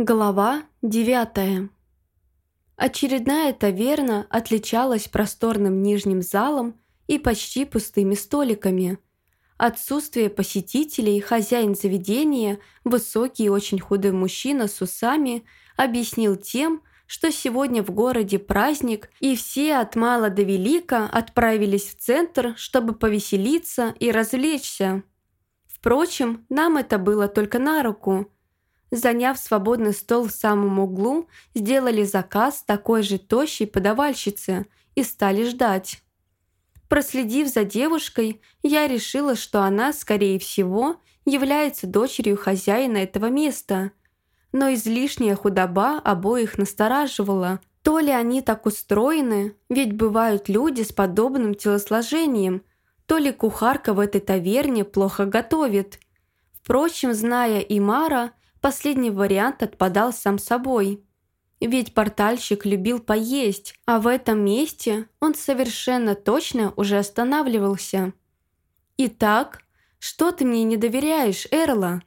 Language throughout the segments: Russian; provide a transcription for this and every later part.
Глава девятая. Очередная таверна отличалась просторным нижним залом и почти пустыми столиками. Отсутствие посетителей хозяин заведения, высокий и очень худой мужчина с усами, объяснил тем, что сегодня в городе праздник, и все от мала до велика отправились в центр, чтобы повеселиться и развлечься. Впрочем, нам это было только на руку – Заняв свободный стол в самом углу, сделали заказ такой же тощей подавальщицы и стали ждать. Проследив за девушкой, я решила, что она, скорее всего, является дочерью хозяина этого места. Но излишняя худоба обоих настораживала. То ли они так устроены, ведь бывают люди с подобным телосложением, то ли кухарка в этой таверне плохо готовит. Впрочем, зная Имара, Последний вариант отпадал сам собой. Ведь портальщик любил поесть, а в этом месте он совершенно точно уже останавливался. «Итак, что ты мне не доверяешь, Эрла?»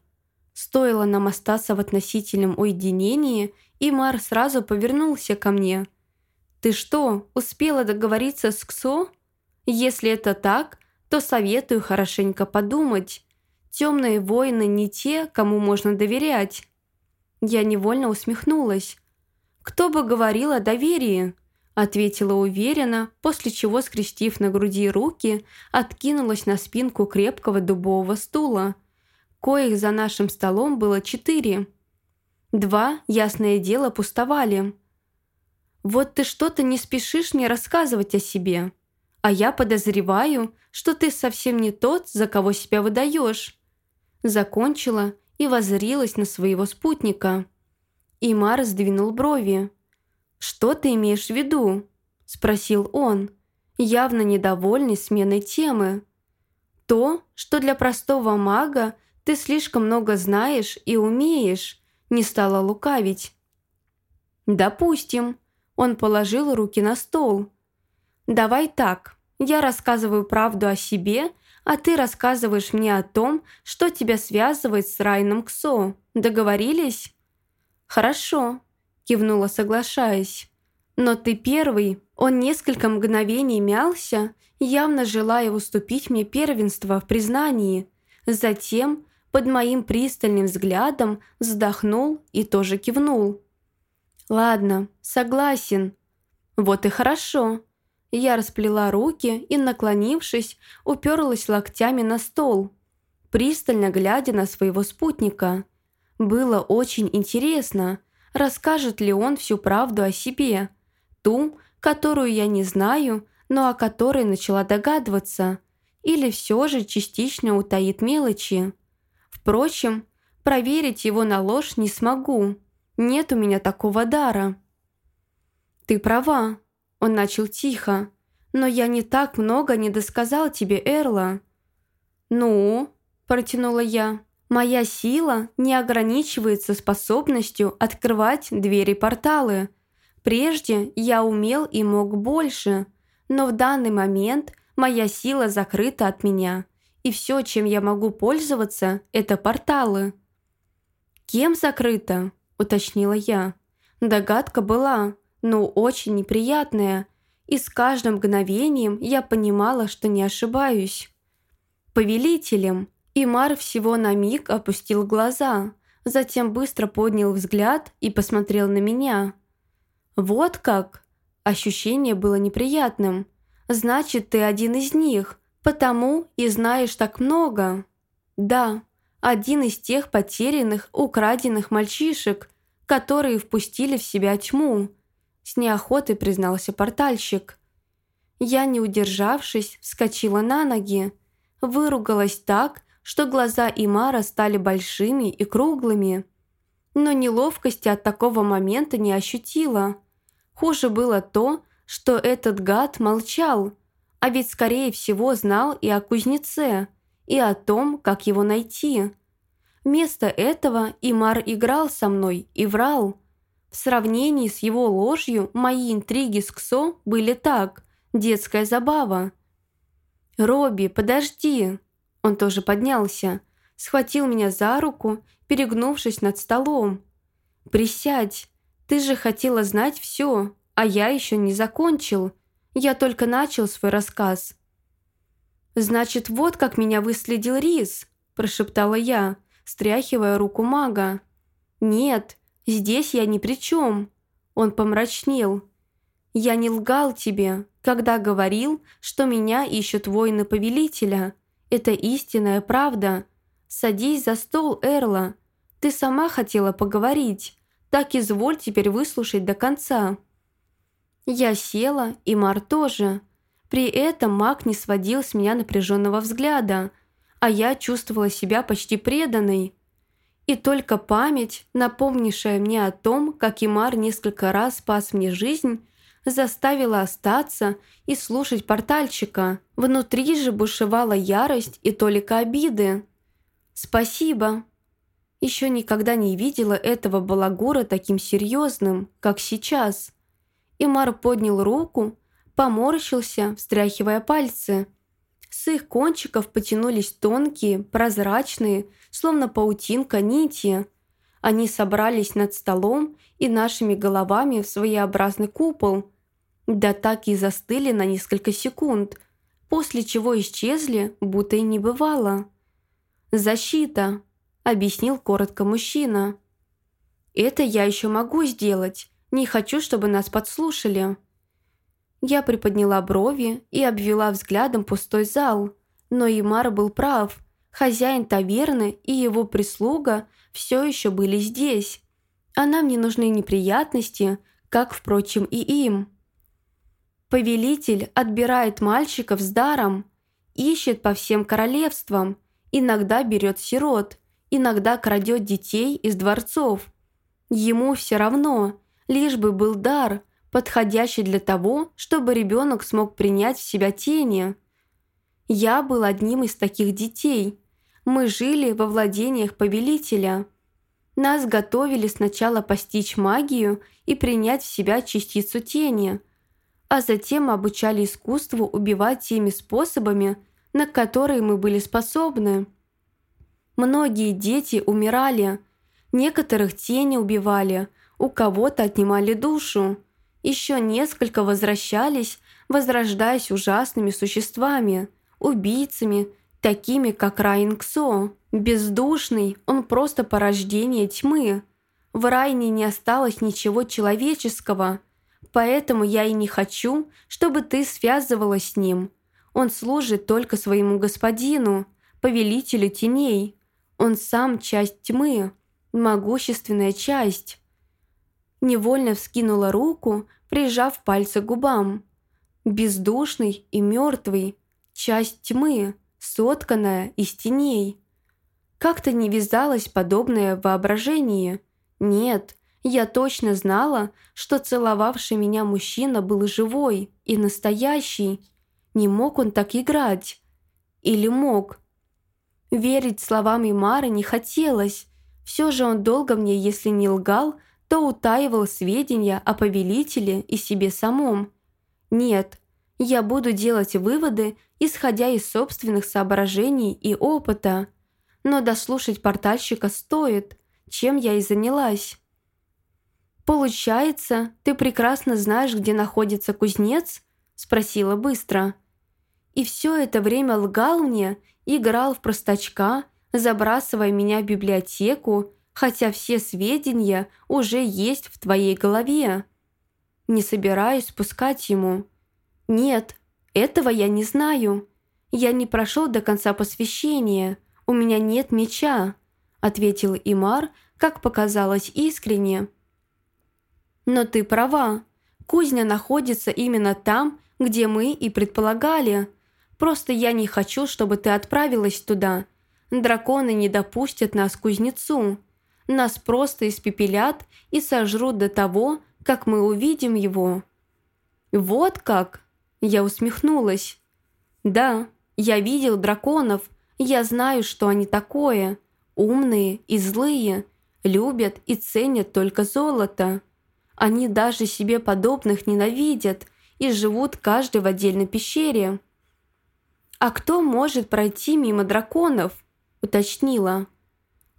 Стоило нам остаться в относительном уединении, и Мар сразу повернулся ко мне. «Ты что, успела договориться с Ксо? Если это так, то советую хорошенько подумать. Темные воины не те, кому можно доверять. Я невольно усмехнулась. «Кто бы говорил о доверии?» Ответила уверенно, после чего, скрестив на груди руки, откинулась на спинку крепкого дубового стула. Коих за нашим столом было четыре. Два, ясное дело, пустовали. «Вот ты что-то не спешишь мне рассказывать о себе, а я подозреваю, что ты совсем не тот, за кого себя выдаешь закончила и воззрилась на своего спутника. Имар сдвинул брови. «Что ты имеешь в виду?» – спросил он, явно недовольный сменой темы. «То, что для простого мага ты слишком много знаешь и умеешь», – не стала лукавить. «Допустим», – он положил руки на стол. «Давай так, я рассказываю правду о себе а ты рассказываешь мне о том, что тебя связывает с Райном Ксо. Договорились?» «Хорошо», – кивнула, соглашаясь. «Но ты первый». Он несколько мгновений мялся, явно желая уступить мне первенство в признании. Затем, под моим пристальным взглядом, вздохнул и тоже кивнул. «Ладно, согласен». «Вот и хорошо», я расплела руки и, наклонившись, уперлась локтями на стол, пристально глядя на своего спутника. Было очень интересно, расскажет ли он всю правду о себе, ту, которую я не знаю, но о которой начала догадываться, или все же частично утаит мелочи. Впрочем, проверить его на ложь не смогу. Нет у меня такого дара. «Ты права», он начал тихо. «Но я не так много не досказал тебе, Эрла». «Ну?» – протянула я. «Моя сила не ограничивается способностью открывать двери-порталы. Прежде я умел и мог больше, но в данный момент моя сила закрыта от меня, и все, чем я могу пользоваться, это порталы». «Кем закрыто?» – уточнила я. Догадка была, но очень неприятное, и с каждым мгновением я понимала, что не ошибаюсь. Повелителем Имар всего на миг опустил глаза, затем быстро поднял взгляд и посмотрел на меня. «Вот как!» Ощущение было неприятным. «Значит, ты один из них, потому и знаешь так много». «Да, один из тех потерянных, украденных мальчишек, которые впустили в себя тьму, с неохотой признался портальщик. Я, не удержавшись, вскочила на ноги. Выругалась так, что глаза Имара стали большими и круглыми. Но неловкости от такого момента не ощутила. Хуже было то, что этот гад молчал, а ведь скорее всего знал и о кузнеце, и о том, как его найти. Вместо этого Имар играл со мной и врал. В сравнении с его ложью мои интриги с Ксо были так, детская забава. «Робби, подожди!» Он тоже поднялся, схватил меня за руку, перегнувшись над столом. «Присядь! Ты же хотела знать все, а я еще не закончил. Я только начал свой рассказ». «Значит, вот как меня выследил Рис», – прошептала я, стряхивая руку мага. «Нет, здесь я ни при чем». Он помрачнел. «Я не лгал тебе, когда говорил, что меня ищут воины повелителя. Это истинная правда. Садись за стол, Эрла. Ты сама хотела поговорить. Так изволь теперь выслушать до конца». Я села, и Мар тоже. При этом маг не сводил с меня напряженного взгляда, а я чувствовала себя почти преданной. И только память, напомнившая мне о том, как Имар несколько раз спас мне жизнь, заставила остаться и слушать портальщика. Внутри же бушевала ярость и толика обиды. «Спасибо». Еще никогда не видела этого балагура таким серьезным, как сейчас. Имар поднял руку, поморщился, встряхивая пальцы. С их кончиков потянулись тонкие, прозрачные, словно паутинка нити. Они собрались над столом и нашими головами в своеобразный купол. Да так и застыли на несколько секунд, после чего исчезли, будто и не бывало. «Защита», — объяснил коротко мужчина. «Это я еще могу сделать. Не хочу, чтобы нас подслушали». Я приподняла брови и обвела взглядом пустой зал. Но Имар был прав. Хозяин таверны и его прислуга все еще были здесь. А нам не нужны неприятности, как, впрочем, и им. Повелитель отбирает мальчиков с даром, ищет по всем королевствам, иногда берет сирот, иногда крадет детей из дворцов. Ему все равно, лишь бы был дар – подходящий для того, чтобы ребенок смог принять в себя тени. Я был одним из таких детей. Мы жили во владениях повелителя. Нас готовили сначала постичь магию и принять в себя частицу тени, а затем обучали искусству убивать теми способами, на которые мы были способны. Многие дети умирали, некоторых тени убивали, у кого-то отнимали душу. Еще несколько возвращались, возрождаясь ужасными существами, убийцами, такими как Райан Ксо. Бездушный, он просто порождение тьмы. В Райне не осталось ничего человеческого, поэтому я и не хочу, чтобы ты связывалась с ним. Он служит только своему господину, повелителю теней. Он сам часть тьмы, могущественная часть невольно вскинула руку, прижав пальцы к губам. Бездушный и мертвый, часть тьмы, сотканная из теней. Как-то не вязалось подобное воображение. Нет, я точно знала, что целовавший меня мужчина был живой и настоящий. Не мог он так играть. Или мог? Верить словам Имары не хотелось. Все же он долго мне, если не лгал, то утаивал сведения о повелителе и себе самом. Нет, я буду делать выводы, исходя из собственных соображений и опыта. Но дослушать портальщика стоит, чем я и занялась. «Получается, ты прекрасно знаешь, где находится кузнец?» – спросила быстро. И все это время лгал мне, играл в простачка, забрасывая меня в библиотеку хотя все сведения уже есть в твоей голове. Не собираюсь спускать ему. Нет, этого я не знаю. Я не прошел до конца посвящения. У меня нет меча, ответил Имар, как показалось искренне. Но ты права. Кузня находится именно там, где мы и предполагали. Просто я не хочу, чтобы ты отправилась туда. Драконы не допустят нас к кузнецу. Нас просто испепелят и сожрут до того, как мы увидим его». «Вот как?» Я усмехнулась. «Да, я видел драконов, я знаю, что они такое. Умные и злые, любят и ценят только золото. Они даже себе подобных ненавидят и живут каждый в отдельной пещере». «А кто может пройти мимо драконов?» – уточнила.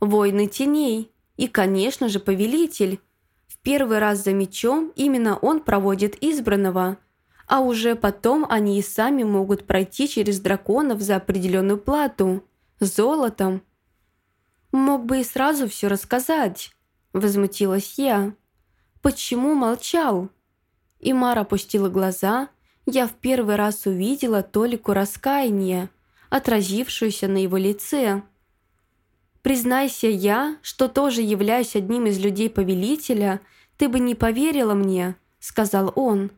«Войны теней. И, конечно же, повелитель. В первый раз за мечом именно он проводит избранного, а уже потом они и сами могут пройти через драконов за определенную плату. Золотом. Мог бы и сразу все рассказать, возмутилась я. Почему молчал? Имар опустила глаза. Я в первый раз увидела толику раскаяния, отразившуюся на его лице. Признайся я, что тоже являюсь одним из людей повелителя, ты бы не поверила мне, сказал он.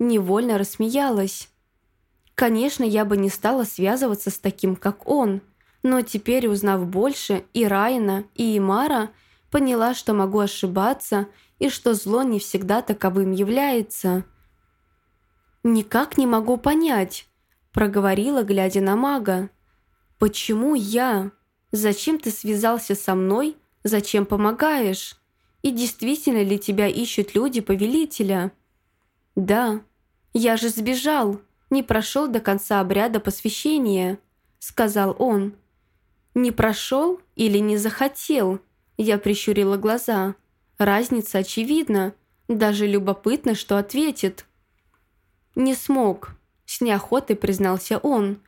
Невольно рассмеялась. Конечно, я бы не стала связываться с таким, как он, но теперь, узнав больше и Райана, и Имара, поняла, что могу ошибаться и что зло не всегда таковым является. «Никак не могу понять», – проговорила, глядя на мага. «Почему я?» Зачем ты связался со мной? Зачем помогаешь? И действительно ли тебя ищут люди повелителя? Да, я же сбежал, не прошел до конца обряда посвящения, сказал он. Не прошел или не захотел? Я прищурила глаза. Разница очевидна. Даже любопытно, что ответит. Не смог, с неохотой признался он.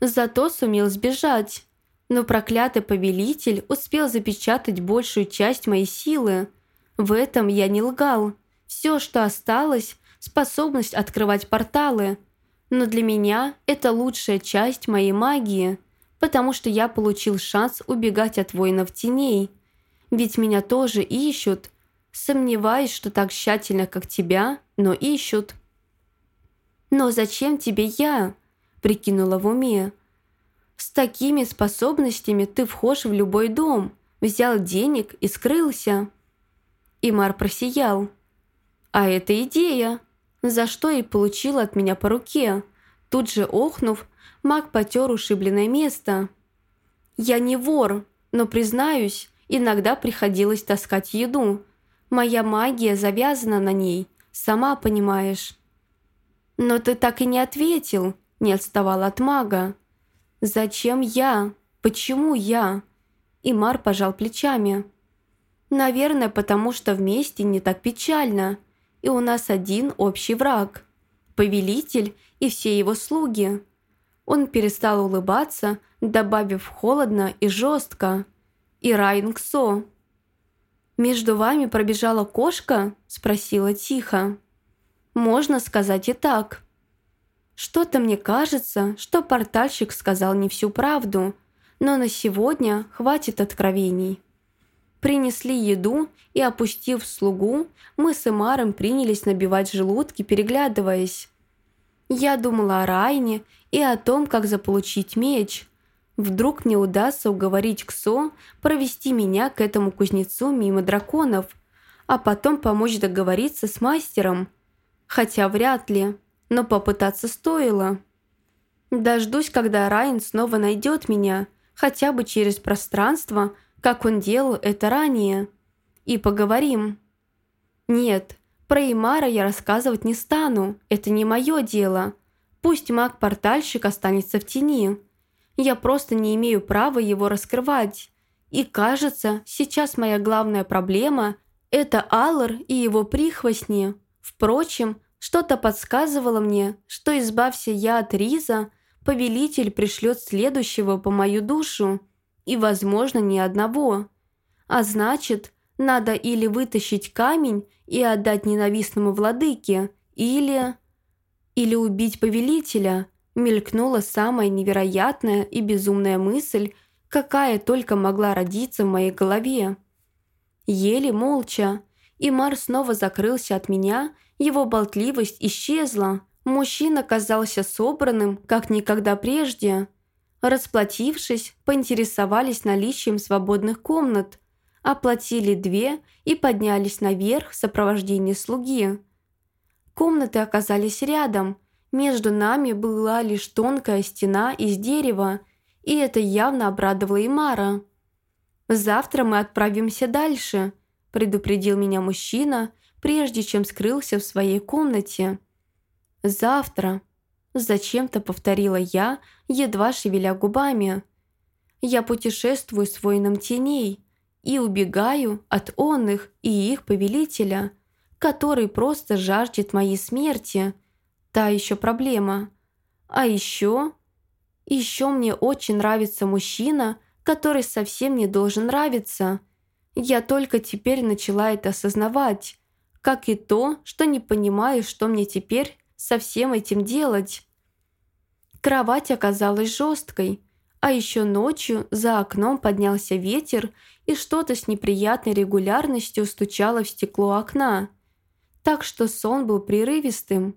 Зато сумел сбежать но проклятый повелитель успел запечатать большую часть моей силы. В этом я не лгал. Все, что осталось, способность открывать порталы. Но для меня это лучшая часть моей магии, потому что я получил шанс убегать от воинов теней. Ведь меня тоже ищут. Сомневаюсь, что так тщательно, как тебя, но ищут. «Но зачем тебе я?» – прикинула в уме. С такими способностями ты вхож в любой дом, взял денег и скрылся». Имар просиял. «А это идея!» За что и получил от меня по руке. Тут же охнув, маг потер ушибленное место. «Я не вор, но, признаюсь, иногда приходилось таскать еду. Моя магия завязана на ней, сама понимаешь». «Но ты так и не ответил», – не отставал от мага. «Зачем я? Почему я?» Имар пожал плечами. «Наверное, потому что вместе не так печально, и у нас один общий враг. Повелитель и все его слуги». Он перестал улыбаться, добавив холодно и жестко. «И Райнгсо». «Между вами пробежала кошка?» – спросила тихо. «Можно сказать и так». Что-то мне кажется, что портальщик сказал не всю правду, но на сегодня хватит откровений. Принесли еду, и, опустив слугу, мы с Эмаром принялись набивать желудки, переглядываясь. Я думала о Райне и о том, как заполучить меч. Вдруг мне удастся уговорить Ксо провести меня к этому кузнецу мимо драконов, а потом помочь договориться с мастером. Хотя вряд ли но попытаться стоило. Дождусь, когда Райан снова найдет меня, хотя бы через пространство, как он делал это ранее. И поговорим. Нет, про Имара я рассказывать не стану, это не мое дело. Пусть маг-портальщик останется в тени. Я просто не имею права его раскрывать. И кажется, сейчас моя главная проблема – это Аллар и его прихвостни. Впрочем, что-то подсказывало мне, что избавься я от Риза, повелитель пришлет следующего по мою душу, и, возможно, не одного. А значит, надо или вытащить камень и отдать ненавистному владыке, или... Или убить повелителя, мелькнула самая невероятная и безумная мысль, какая только могла родиться в моей голове. Еле молча, и Мар снова закрылся от меня его болтливость исчезла. Мужчина казался собранным, как никогда прежде. Расплатившись, поинтересовались наличием свободных комнат, оплатили две и поднялись наверх в сопровождении слуги. Комнаты оказались рядом. Между нами была лишь тонкая стена из дерева, и это явно обрадовало Имара. «Завтра мы отправимся дальше», – предупредил меня мужчина, прежде чем скрылся в своей комнате. «Завтра», – зачем-то повторила я, едва шевеля губами. «Я путешествую с воином теней, и убегаю от онных и их повелителя, который просто жаждет моей смерти. Та еще проблема. А еще... Еще мне очень нравится мужчина, который совсем не должен нравиться. Я только теперь начала это осознавать, как и то, что не понимаю, что мне теперь со всем этим делать. Кровать оказалась жесткой, а еще ночью за окном поднялся ветер и что-то с неприятной регулярностью стучало в стекло окна. Так что сон был прерывистым.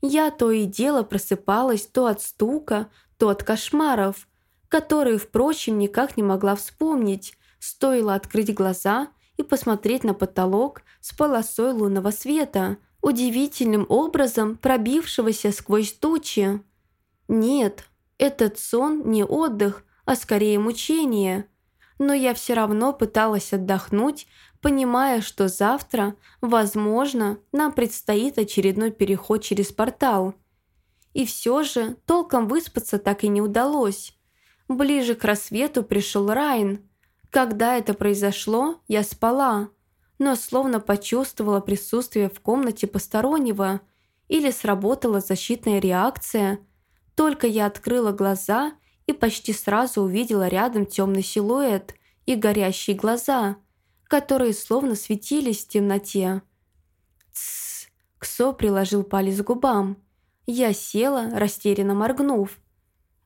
Я то и дело просыпалась то от стука, то от кошмаров, которые, впрочем, никак не могла вспомнить, стоило открыть глаза и посмотреть на потолок с полосой лунного света, удивительным образом пробившегося сквозь тучи. Нет, этот сон не отдых, а скорее мучение. Но я все равно пыталась отдохнуть, понимая, что завтра, возможно, нам предстоит очередной переход через портал. И все же толком выспаться так и не удалось. Ближе к рассвету пришел Райн. Когда это произошло, я спала, но словно почувствовала присутствие в комнате постороннего или сработала защитная реакция – только я открыла глаза и почти сразу увидела рядом темный силуэт и горящие глаза, которые словно светились в темноте. «Тссс!» – Ксо приложил палец к губам. Я села, растерянно моргнув.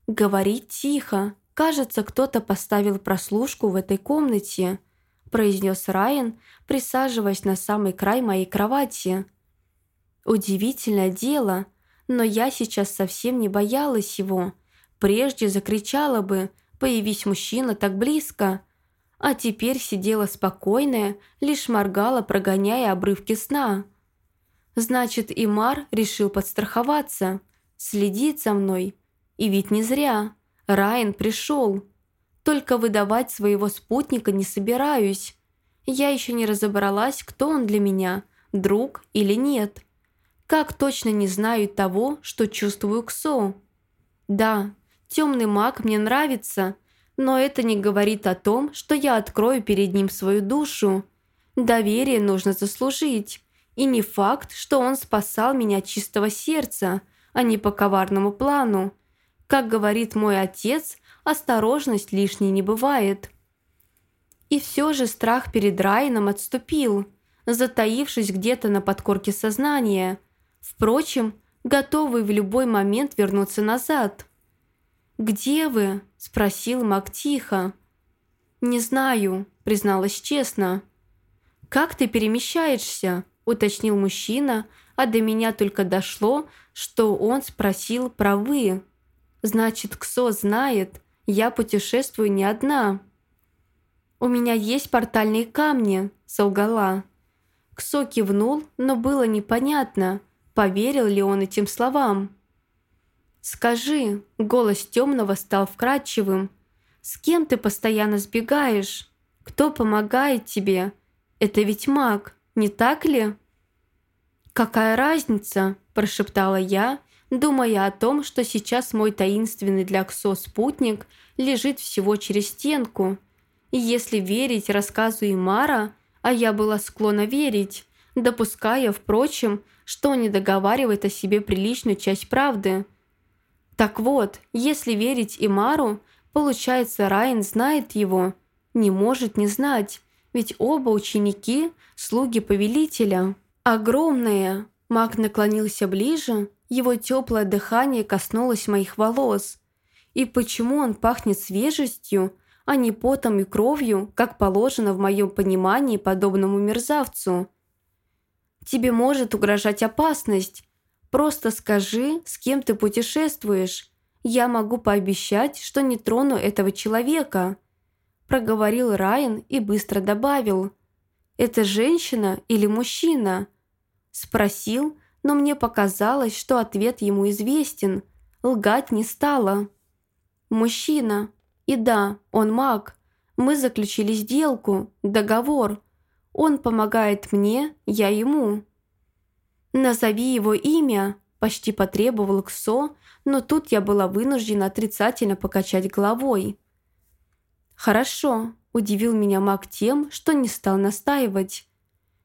«Говорить тихо. Кажется, кто-то поставил прослушку в этой комнате», – произнес Райан, присаживаясь на самый край моей кровати. «Удивительное дело – но я сейчас совсем не боялась его. Прежде закричала бы, появись мужчина так близко. А теперь сидела спокойная, лишь моргала, прогоняя обрывки сна. Значит, Имар решил подстраховаться, следить за мной. И ведь не зря. Райан пришел. Только выдавать своего спутника не собираюсь. Я еще не разобралась, кто он для меня, друг или нет. Как точно не знаю того, что чувствую к Со? Да, темный маг мне нравится, но это не говорит о том, что я открою перед ним свою душу. Доверие нужно заслужить. И не факт, что он спасал меня от чистого сердца, а не по коварному плану. Как говорит мой отец, осторожность лишней не бывает. И все же страх перед Райаном отступил, затаившись где-то на подкорке сознания – Впрочем, готовый в любой момент вернуться назад. «Где вы?» – спросил Мак тихо. «Не знаю», – призналась честно. «Как ты перемещаешься?» – уточнил мужчина, а до меня только дошло, что он спросил про «вы». «Значит, Ксо знает, я путешествую не одна». «У меня есть портальные камни», – солгала. Ксо кивнул, но было непонятно – Поверил ли он этим словам? «Скажи», — голос темного стал вкрадчивым, «с кем ты постоянно сбегаешь? Кто помогает тебе? Это ведь маг, не так ли?» «Какая разница?» – прошептала я, думая о том, что сейчас мой таинственный для Ксо спутник лежит всего через стенку. И если верить рассказу Имара, а я была склонна верить, допуская, впрочем, что не договаривает о себе приличную часть правды. Так вот, если верить Имару, получается, Райан знает его, не может не знать, ведь оба ученики – слуги повелителя. Огромные. Маг наклонился ближе, его теплое дыхание коснулось моих волос. И почему он пахнет свежестью, а не потом и кровью, как положено в моем понимании подобному мерзавцу – Тебе может угрожать опасность. Просто скажи, с кем ты путешествуешь. Я могу пообещать, что не трону этого человека», проговорил Райан и быстро добавил. «Это женщина или мужчина?» Спросил, но мне показалось, что ответ ему известен. Лгать не стала. «Мужчина. И да, он маг. Мы заключили сделку, договор. Он помогает мне, я ему». «Назови его имя», – почти потребовал Ксо, но тут я была вынуждена отрицательно покачать головой. «Хорошо, удивил меня маг тем, что не стал настаивать.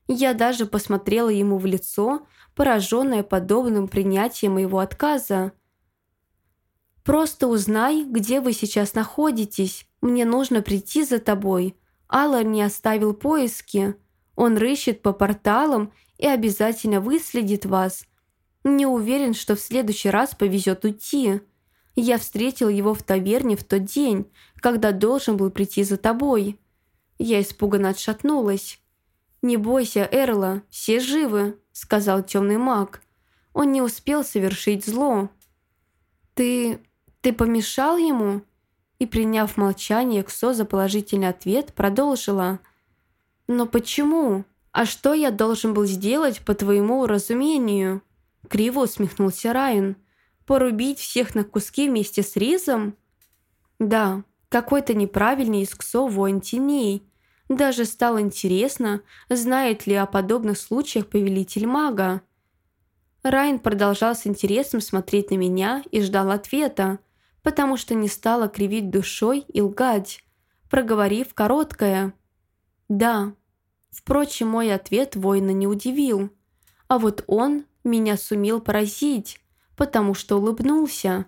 Я даже посмотрела ему в лицо, пораженная подобным принятием моего отказа. «Просто узнай, где вы сейчас находитесь. Мне нужно прийти за тобой». Аллар не оставил поиски. Он рыщет по порталам и обязательно выследит вас. Не уверен, что в следующий раз повезет уйти. Я встретил его в таверне в тот день, когда должен был прийти за тобой. Я испуганно отшатнулась. «Не бойся, Эрла, все живы», — сказал темный маг. «Он не успел совершить зло». «Ты... ты помешал ему?» И, приняв молчание, Ксо за положительный ответ, продолжила. «Но почему? А что я должен был сделать по твоему уразумению?» Криво усмехнулся Райан. «Порубить всех на куски вместе с Ризом?» «Да, какой-то неправильный из Ксо воин теней. Даже стало интересно, знает ли о подобных случаях повелитель мага. Райн продолжал с интересом смотреть на меня и ждал ответа, потому что не стала кривить душой и лгать, проговорив короткое «Да». Впрочем, мой ответ воина не удивил. А вот он меня сумел поразить, потому что улыбнулся.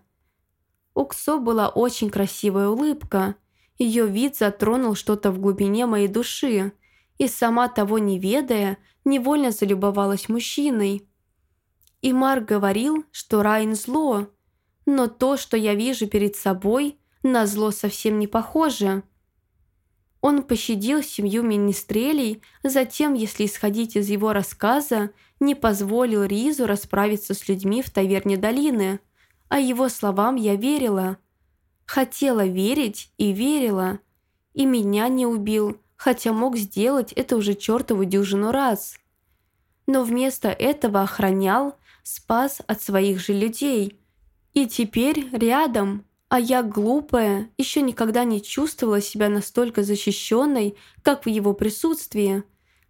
У Ксо была очень красивая улыбка – ее вид затронул что-то в глубине моей души, и сама того не ведая, невольно залюбовалась мужчиной. И Марк говорил, что Райн зло, но то, что я вижу перед собой, на зло совсем не похоже. Он пощадил семью министрелей, затем, если исходить из его рассказа, не позволил Ризу расправиться с людьми в таверне долины. А его словам я верила – Хотела верить и верила. И меня не убил, хотя мог сделать это уже чертову дюжину раз. Но вместо этого охранял, спас от своих же людей. И теперь рядом, а я глупая, еще никогда не чувствовала себя настолько защищенной, как в его присутствии.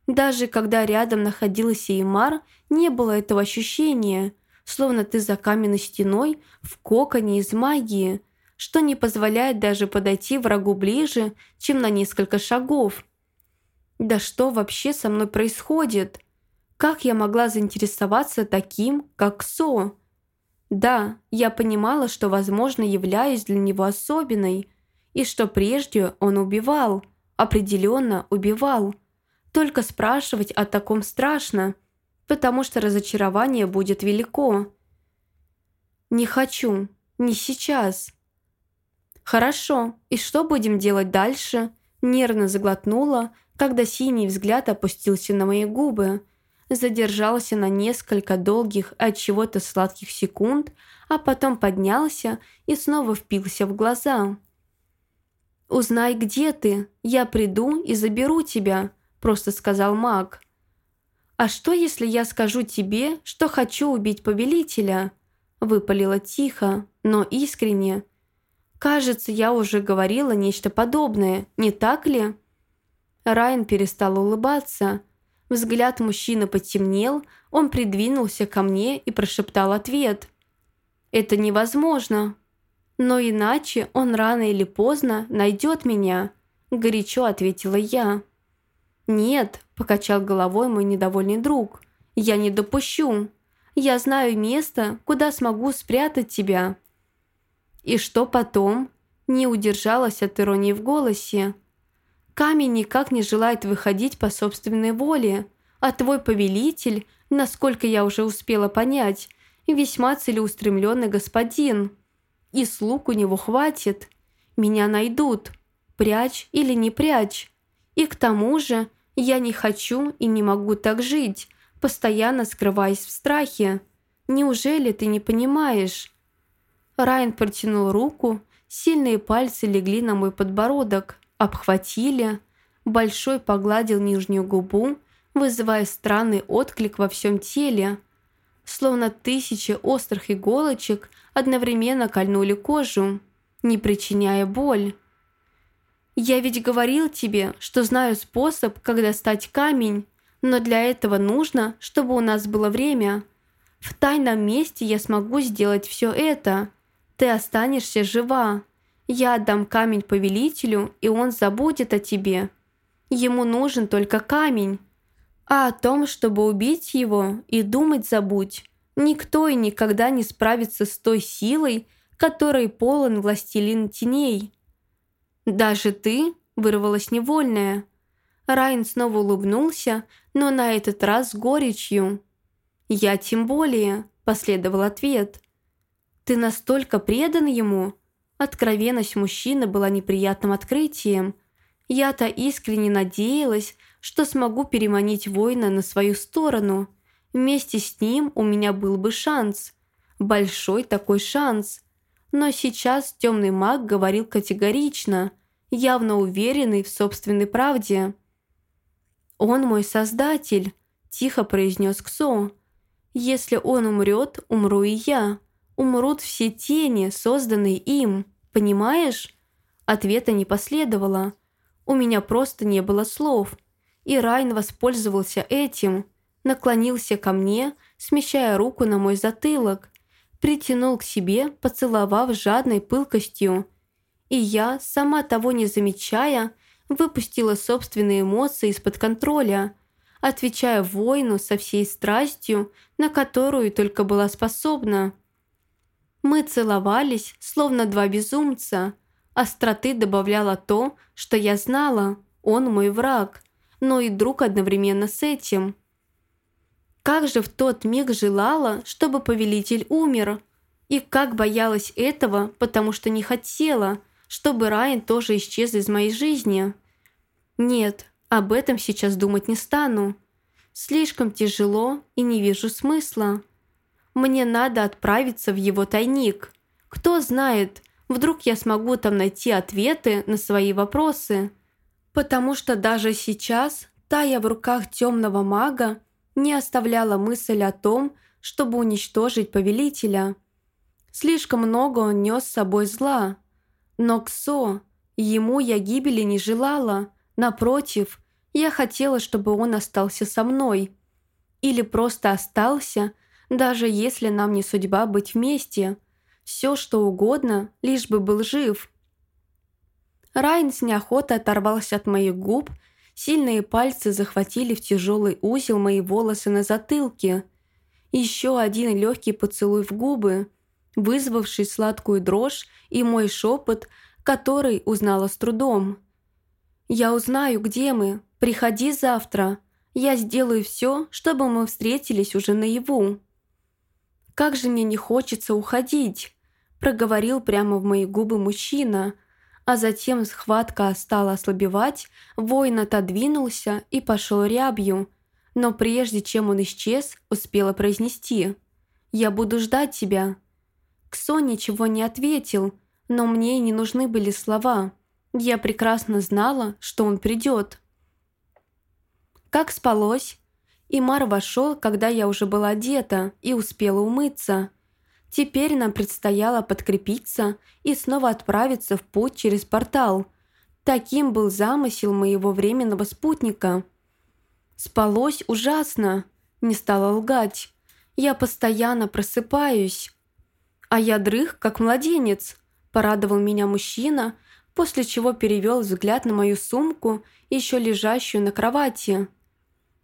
Даже когда рядом находился Имар, не было этого ощущения, словно ты за каменной стеной в коконе из магии – что не позволяет даже подойти врагу ближе, чем на несколько шагов. Да что вообще со мной происходит? Как я могла заинтересоваться таким, как Со? Да, я понимала, что, возможно, являюсь для него особенной, и что прежде он убивал, определенно убивал. Только спрашивать о таком страшно, потому что разочарование будет велико. Не хочу, не сейчас. «Хорошо, и что будем делать дальше?» Нервно заглотнула, когда синий взгляд опустился на мои губы. Задержался на несколько долгих от чего-то сладких секунд, а потом поднялся и снова впился в глаза. «Узнай, где ты. Я приду и заберу тебя», – просто сказал маг. «А что, если я скажу тебе, что хочу убить повелителя?» Выпалила тихо, но искренне – Кажется, я уже говорила нечто подобное, не так ли? Райан перестал улыбаться. Взгляд мужчины потемнел, он придвинулся ко мне и прошептал ответ. «Это невозможно. Но иначе он рано или поздно найдет меня», – горячо ответила я. «Нет», – покачал головой мой недовольный друг, – «я не допущу. Я знаю место, куда смогу спрятать тебя». И что потом? Не удержалась от иронии в голосе. Камень никак не желает выходить по собственной воле, а твой повелитель, насколько я уже успела понять, весьма целеустремленный господин. И слуг у него хватит. Меня найдут. Прячь или не прячь. И к тому же я не хочу и не могу так жить, постоянно скрываясь в страхе. Неужели ты не понимаешь? Райан протянул руку, сильные пальцы легли на мой подбородок, обхватили. Большой погладил нижнюю губу, вызывая странный отклик во всем теле. Словно тысячи острых иголочек одновременно кольнули кожу, не причиняя боль. «Я ведь говорил тебе, что знаю способ, как достать камень, но для этого нужно, чтобы у нас было время. В тайном месте я смогу сделать все это», ты останешься жива. Я отдам камень повелителю, и он забудет о тебе. Ему нужен только камень. А о том, чтобы убить его, и думать забудь. Никто и никогда не справится с той силой, которой полон властелин теней. «Даже ты?» – вырвалась невольная. Райан снова улыбнулся, но на этот раз с горечью. «Я тем более», – последовал ответ. «Ты настолько предан ему?» Откровенность мужчины была неприятным открытием. Я-то искренне надеялась, что смогу переманить воина на свою сторону. Вместе с ним у меня был бы шанс. Большой такой шанс. Но сейчас темный маг говорил категорично, явно уверенный в собственной правде. «Он мой создатель», – тихо произнес Ксо. «Если он умрет, умру и я. Умрут все тени, созданные им. Понимаешь?» Ответа не последовало. У меня просто не было слов. И Райн воспользовался этим. Наклонился ко мне, смещая руку на мой затылок. Притянул к себе, поцеловав жадной пылкостью. И я, сама того не замечая, выпустила собственные эмоции из-под контроля, отвечая воину со всей страстью, на которую только была способна. Мы целовались, словно два безумца. Остроты добавляло то, что я знала, он мой враг, но и друг одновременно с этим. Как же в тот миг желала, чтобы повелитель умер, и как боялась этого, потому что не хотела – чтобы Райан тоже исчез из моей жизни. Нет, об этом сейчас думать не стану. Слишком тяжело и не вижу смысла. Мне надо отправиться в его тайник. Кто знает, вдруг я смогу там найти ответы на свои вопросы. Потому что даже сейчас, тая в руках темного мага, не оставляла мысль о том, чтобы уничтожить повелителя. Слишком много он нес с собой зла – но Ксо, ему я гибели не желала. Напротив, я хотела, чтобы он остался со мной. Или просто остался, даже если нам не судьба быть вместе. Все, что угодно, лишь бы был жив. Райн с неохотой оторвался от моих губ, сильные пальцы захватили в тяжелый узел мои волосы на затылке. Еще один легкий поцелуй в губы – вызвавший сладкую дрожь и мой шепот, который узнала с трудом. «Я узнаю, где мы. Приходи завтра. Я сделаю все, чтобы мы встретились уже наяву». «Как же мне не хочется уходить», – проговорил прямо в мои губы мужчина, а затем схватка стала ослабевать, воин отодвинулся и пошел рябью, но прежде чем он исчез, успела произнести «Я буду ждать тебя». Ксо ничего не ответил, но мне не нужны были слова. Я прекрасно знала, что он придет. Как спалось? Имар вошел, когда я уже была одета и успела умыться. Теперь нам предстояло подкрепиться и снова отправиться в путь через портал. Таким был замысел моего временного спутника. Спалось ужасно, не стала лгать. Я постоянно просыпаюсь. А я дрых, как младенец, порадовал меня мужчина, после чего перевел взгляд на мою сумку, еще лежащую на кровати.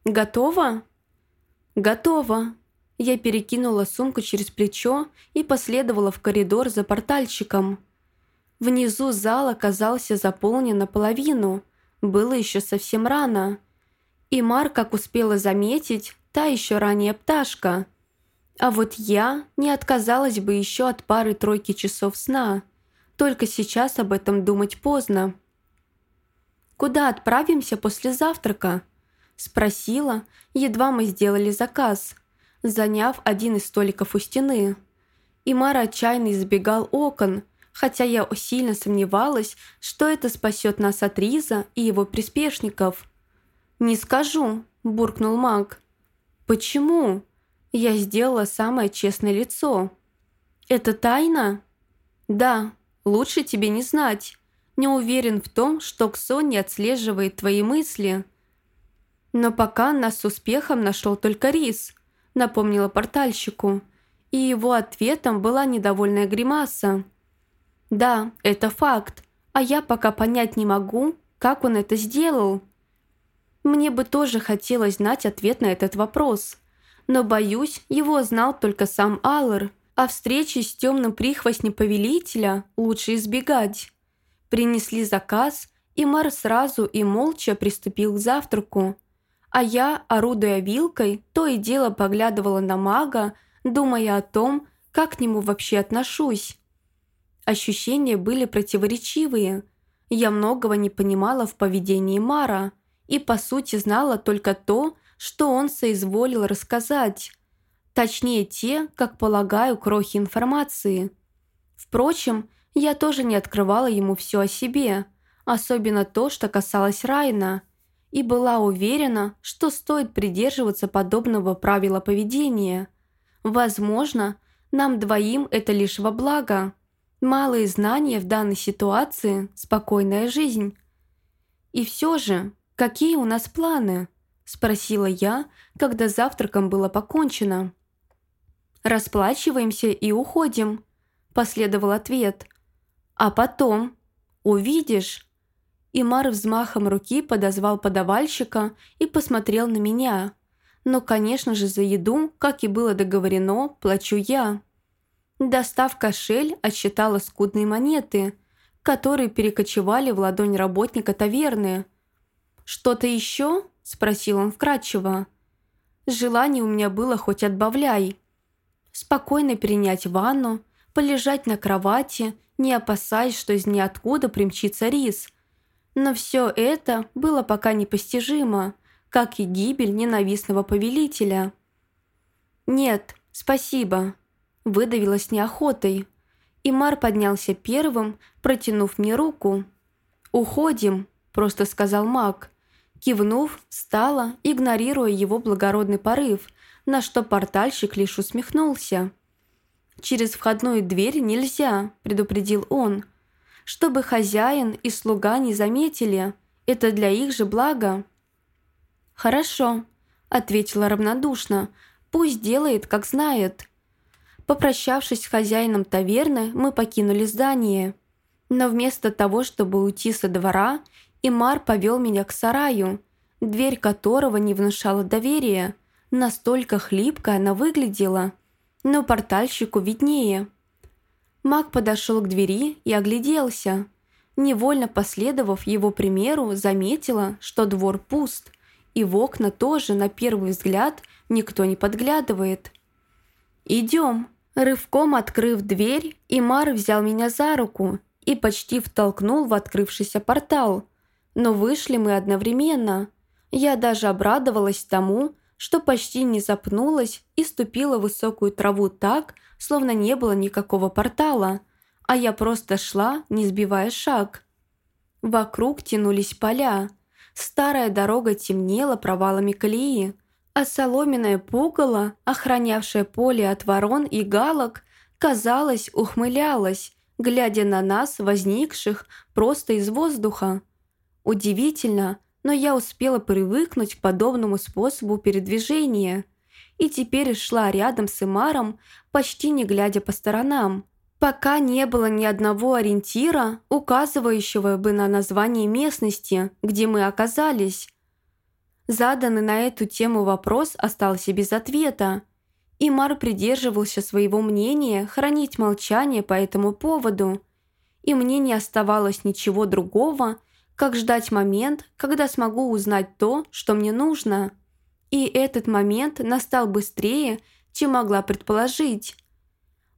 «Готово?» «Готово». Я перекинула сумку через плечо и последовала в коридор за портальщиком. Внизу зал оказался заполнен наполовину. Было еще совсем рано. И Мар, как успела заметить, та еще ранее пташка – а вот я не отказалась бы еще от пары-тройки часов сна. Только сейчас об этом думать поздно. «Куда отправимся после завтрака?» Спросила, едва мы сделали заказ, заняв один из столиков у стены. И Мара отчаянно избегал окон, хотя я сильно сомневалась, что это спасет нас от Риза и его приспешников. «Не скажу», – буркнул маг. «Почему?» Я сделала самое честное лицо. «Это тайна?» «Да, лучше тебе не знать. Не уверен в том, что Ксон не отслеживает твои мысли». «Но пока нас с успехом нашел только Рис», напомнила портальщику, и его ответом была недовольная гримаса. Да, это факт, а я пока понять не могу, как он это сделал. Мне бы тоже хотелось знать ответ на этот вопрос. Но, боюсь, его знал только сам Аллар, а встречи с темным прихвостнем повелителя лучше избегать. Принесли заказ, и Мар сразу и молча приступил к завтраку. А я, орудуя вилкой, то и дело поглядывала на мага, думая о том, как к нему вообще отношусь. Ощущения были противоречивые. Я многого не понимала в поведении Мара – и, по сути, знала только то, что он соизволил рассказать. Точнее, те, как полагаю, крохи информации. Впрочем, я тоже не открывала ему все о себе, особенно то, что касалось Райна, и была уверена, что стоит придерживаться подобного правила поведения. Возможно, нам двоим это лишь во благо. Малые знания в данной ситуации – спокойная жизнь. И все же, «Какие у нас планы?» – спросила я, когда завтраком было покончено. «Расплачиваемся и уходим», – последовал ответ. «А потом? Увидишь?» Имар взмахом руки подозвал подавальщика и посмотрел на меня. Но, конечно же, за еду, как и было договорено, плачу я. Достав кошель, отсчитала скудные монеты, которые перекочевали в ладонь работника таверны – «Что-то еще?» – спросил он вкратчиво. Желание у меня было хоть отбавляй. Спокойно принять ванну, полежать на кровати, не опасаясь, что из ниоткуда примчится рис. Но все это было пока непостижимо, как и гибель ненавистного повелителя. «Нет, спасибо», – выдавилась неохотой. Имар поднялся первым, протянув мне руку. «Уходим», – просто сказал маг. Кивнув, встала, игнорируя его благородный порыв, на что портальщик лишь усмехнулся. «Через входную дверь нельзя», – предупредил он. «Чтобы хозяин и слуга не заметили, это для их же блага». «Хорошо», – ответила равнодушно, – «пусть делает, как знает». Попрощавшись с хозяином таверны, мы покинули здание. Но вместо того, чтобы уйти со двора – и Мар повел меня к сараю, дверь которого не внушала доверия. Настолько хлипкая она выглядела, но портальщику виднее. Маг подошел к двери и огляделся. Невольно последовав его примеру, заметила, что двор пуст, и в окна тоже, на первый взгляд, никто не подглядывает. «Идем», Рывком открыв дверь, Имар взял меня за руку и почти втолкнул в открывшийся портал, но вышли мы одновременно. Я даже обрадовалась тому, что почти не запнулась и ступила в высокую траву так, словно не было никакого портала, а я просто шла, не сбивая шаг. Вокруг тянулись поля. Старая дорога темнела провалами колеи, а соломенное пугало, охранявшее поле от ворон и галок, казалось, ухмылялось, глядя на нас, возникших просто из воздуха. Удивительно, но я успела привыкнуть к подобному способу передвижения и теперь шла рядом с Имаром, почти не глядя по сторонам, пока не было ни одного ориентира, указывающего бы на название местности, где мы оказались. Заданный на эту тему вопрос остался без ответа. Имар придерживался своего мнения хранить молчание по этому поводу, и мне не оставалось ничего другого, как ждать момент, когда смогу узнать то, что мне нужно. И этот момент настал быстрее, чем могла предположить.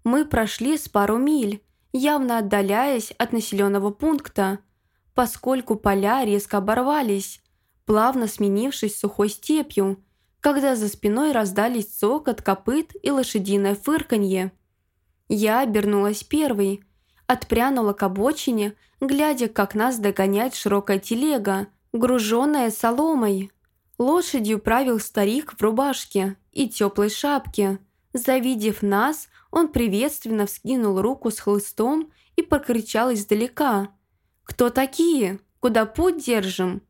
Мы прошли с пару миль, явно отдаляясь от населенного пункта, поскольку поля резко оборвались, плавно сменившись сухой степью, когда за спиной раздались цокот копыт и лошадиное фырканье. Я обернулась первой, отпрянула к обочине, глядя, как нас догоняет широкая телега, груженная соломой. Лошадью правил старик в рубашке и теплой шапке. Завидев нас, он приветственно вскинул руку с хлыстом и покричал издалека. «Кто такие? Куда путь держим?»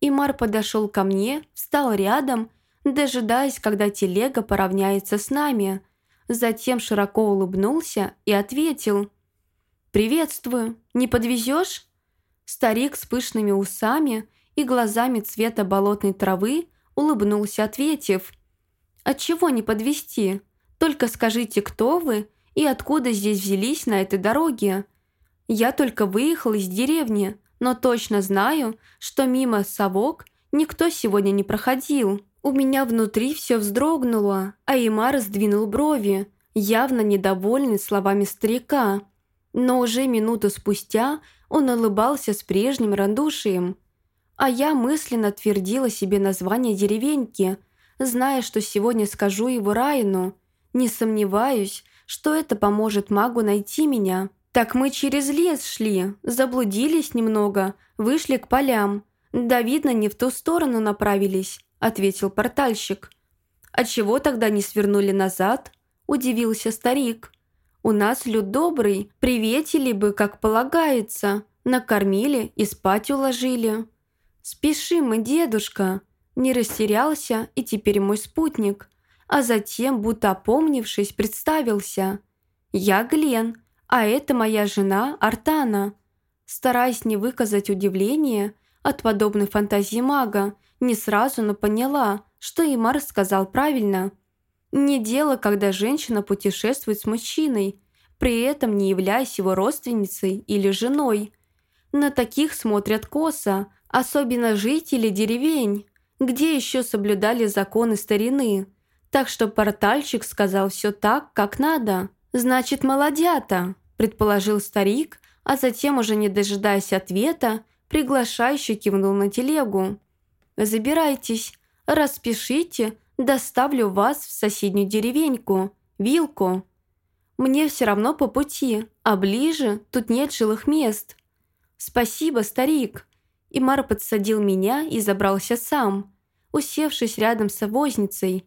Имар подошел ко мне, встал рядом, дожидаясь, когда телега поравняется с нами. Затем широко улыбнулся и ответил – «Приветствую. Не подвезешь?» Старик с пышными усами и глазами цвета болотной травы улыбнулся, ответив. «Отчего не подвести? Только скажите, кто вы и откуда здесь взялись на этой дороге? Я только выехал из деревни, но точно знаю, что мимо совок никто сегодня не проходил. У меня внутри все вздрогнуло, а Имар сдвинул брови, явно недовольный словами старика. Но уже минуту спустя он улыбался с прежним радушием. А я мысленно твердила себе название деревеньки, зная, что сегодня скажу его Райну. Не сомневаюсь, что это поможет магу найти меня. Так мы через лес шли, заблудились немного, вышли к полям. Да, видно, не в ту сторону направились, ответил портальщик. А чего тогда не свернули назад? Удивился старик. У нас люд добрый, приветили бы, как полагается, накормили и спать уложили. Спешим мы, дедушка. Не растерялся и теперь мой спутник, а затем, будто опомнившись, представился. Я Глен, а это моя жена Артана. Стараясь не выказать удивления от подобной фантазии мага, не сразу, но поняла, что Имар сказал правильно. Не дело, когда женщина путешествует с мужчиной, при этом не являясь его родственницей или женой. На таких смотрят косо, особенно жители деревень, где еще соблюдали законы старины. Так что портальщик сказал все так, как надо. «Значит, молодята», – предположил старик, а затем, уже не дожидаясь ответа, приглашающе кивнул на телегу. «Забирайтесь, распишите, доставлю вас в соседнюю деревеньку, Вилку. Мне все равно по пути, а ближе тут нет жилых мест». «Спасибо, старик», Имар подсадил меня и забрался сам, усевшись рядом с возницей.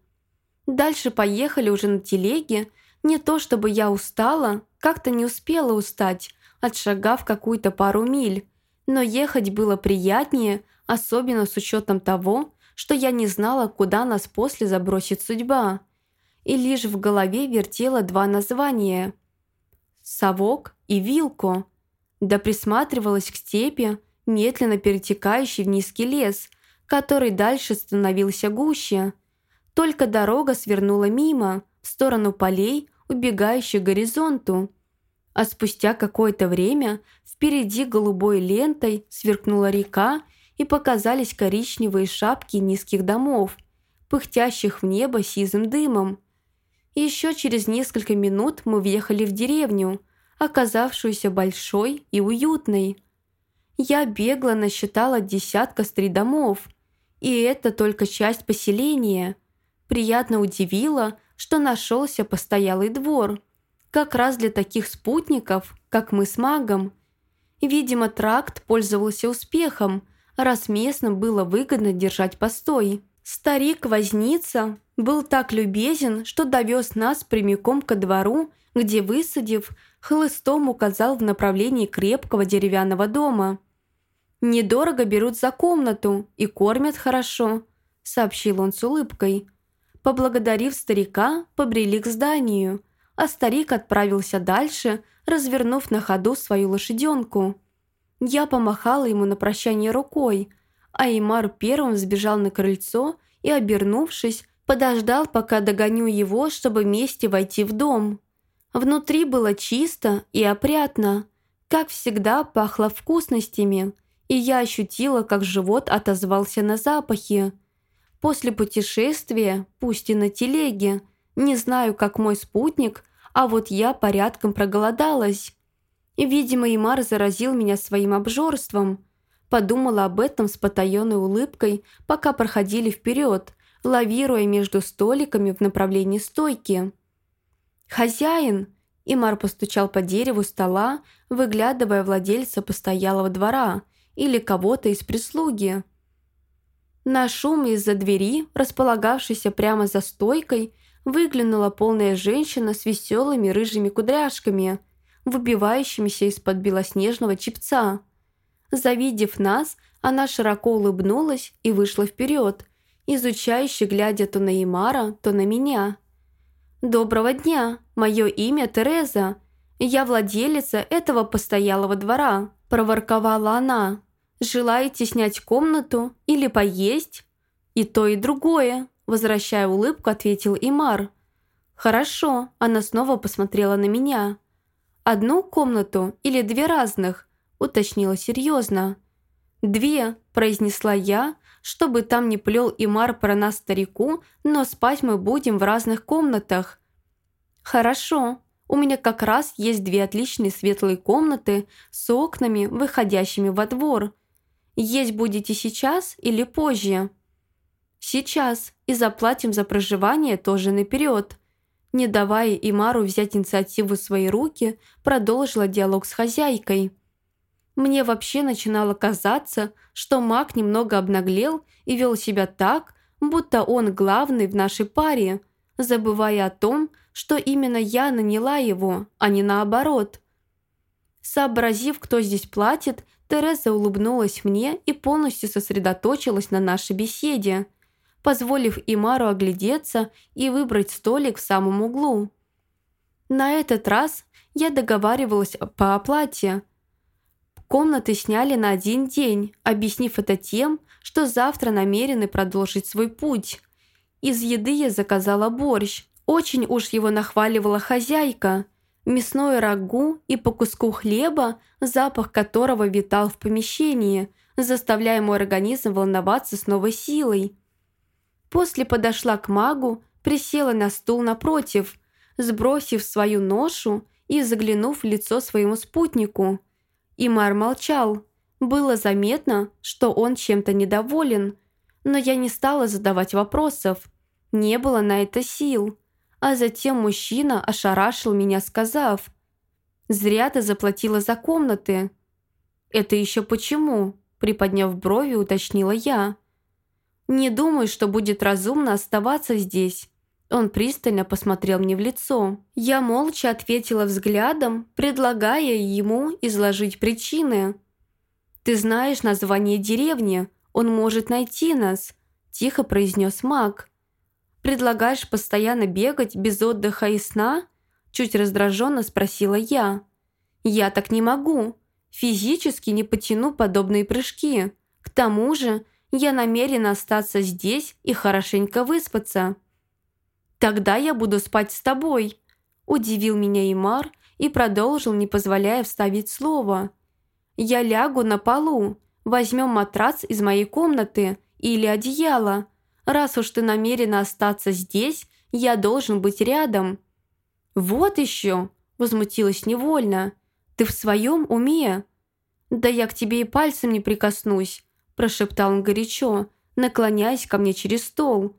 Дальше поехали уже на телеге, не то чтобы я устала, как-то не успела устать, отшагав какую-то пару миль, но ехать было приятнее, особенно с учетом того, что я не знала, куда нас после забросит судьба. И лишь в голове вертела два названия – «Совок» и «Вилко». Да присматривалась к степи, медленно перетекающий в низкий лес, который дальше становился гуще. Только дорога свернула мимо, в сторону полей, убегающих к горизонту. А спустя какое-то время впереди голубой лентой сверкнула река и показались коричневые шапки низких домов, пыхтящих в небо сизым дымом. еще через несколько минут мы въехали в деревню, оказавшуюся большой и уютной. Я бегло насчитала десятка стридомов, и это только часть поселения. Приятно удивило, что нашелся постоялый двор, как раз для таких спутников, как мы с магом. Видимо, тракт пользовался успехом, раз местным было выгодно держать постой. Старик-возница был так любезен, что довез нас прямиком ко двору, где, высадив, хлыстом указал в направлении крепкого деревянного дома. «Недорого берут за комнату и кормят хорошо», — сообщил он с улыбкой. Поблагодарив старика, побрели к зданию, а старик отправился дальше, развернув на ходу свою лошаденку. Я помахала ему на прощание рукой, а Имар первым сбежал на крыльцо и, обернувшись, подождал, пока догоню его, чтобы вместе войти в дом. Внутри было чисто и опрятно. Как всегда, пахло вкусностями, и я ощутила, как живот отозвался на запахи. После путешествия, пусть и на телеге, не знаю, как мой спутник, а вот я порядком проголодалась. И, видимо, Имар заразил меня своим обжорством. Подумала об этом с потаенной улыбкой, пока проходили вперед, лавируя между столиками в направлении стойки. «Хозяин!» Имар постучал по дереву стола, выглядывая владельца постоялого двора или кого-то из прислуги. На шум из-за двери, располагавшейся прямо за стойкой, выглянула полная женщина с веселыми рыжими кудряшками, выбивающимися из-под белоснежного чепца. Завидев нас, она широко улыбнулась и вышла вперед, изучающе глядя то на Имара, то на меня. «Доброго дня! Мое имя Тереза. «Я владелица этого постоялого двора», – проворковала она. «Желаете снять комнату или поесть?» «И то, и другое», – возвращая улыбку, ответил Имар. «Хорошо», – она снова посмотрела на меня. «Одну комнату или две разных?» – уточнила серьезно. «Две», – произнесла я, чтобы там не плел Имар про нас старику, но спать мы будем в разных комнатах. «Хорошо», у меня как раз есть две отличные светлые комнаты с окнами, выходящими во двор. Есть будете сейчас или позже? Сейчас. И заплатим за проживание тоже наперед. Не давая Имару взять инициативу в свои руки, продолжила диалог с хозяйкой. Мне вообще начинало казаться, что маг немного обнаглел и вел себя так, будто он главный в нашей паре, забывая о том, что именно я наняла его, а не наоборот. Сообразив, кто здесь платит, Тереза улыбнулась мне и полностью сосредоточилась на нашей беседе, позволив Имару оглядеться и выбрать столик в самом углу. На этот раз я договаривалась по оплате. Комнаты сняли на один день, объяснив это тем, что завтра намерены продолжить свой путь. Из еды я заказала борщ, очень уж его нахваливала хозяйка. Мясное рагу и по куску хлеба, запах которого витал в помещении, заставляя мой организм волноваться с новой силой. После подошла к магу, присела на стул напротив, сбросив свою ношу и заглянув в лицо своему спутнику. Имар молчал. Было заметно, что он чем-то недоволен, но я не стала задавать вопросов. Не было на это сил. А затем мужчина ошарашил меня, сказав, «Зря ты заплатила за комнаты». «Это еще почему?» Приподняв брови, уточнила я. «Не думаю, что будет разумно оставаться здесь». Он пристально посмотрел мне в лицо. Я молча ответила взглядом, предлагая ему изложить причины. «Ты знаешь название деревни, он может найти нас», – тихо произнес маг. Предлагаешь постоянно бегать без отдыха и сна?» Чуть раздраженно спросила я. «Я так не могу. Физически не потяну подобные прыжки. К тому же я намерена остаться здесь и хорошенько выспаться». «Тогда я буду спать с тобой», – удивил меня Имар и продолжил, не позволяя вставить слово. «Я лягу на полу, возьмем матрац из моей комнаты или одеяло, Раз уж ты намерена остаться здесь, я должен быть рядом». «Вот еще!» – возмутилась невольно. «Ты в своем уме?» «Да я к тебе и пальцем не прикоснусь», – прошептал он горячо, наклоняясь ко мне через стол.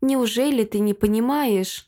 «Неужели ты не понимаешь?»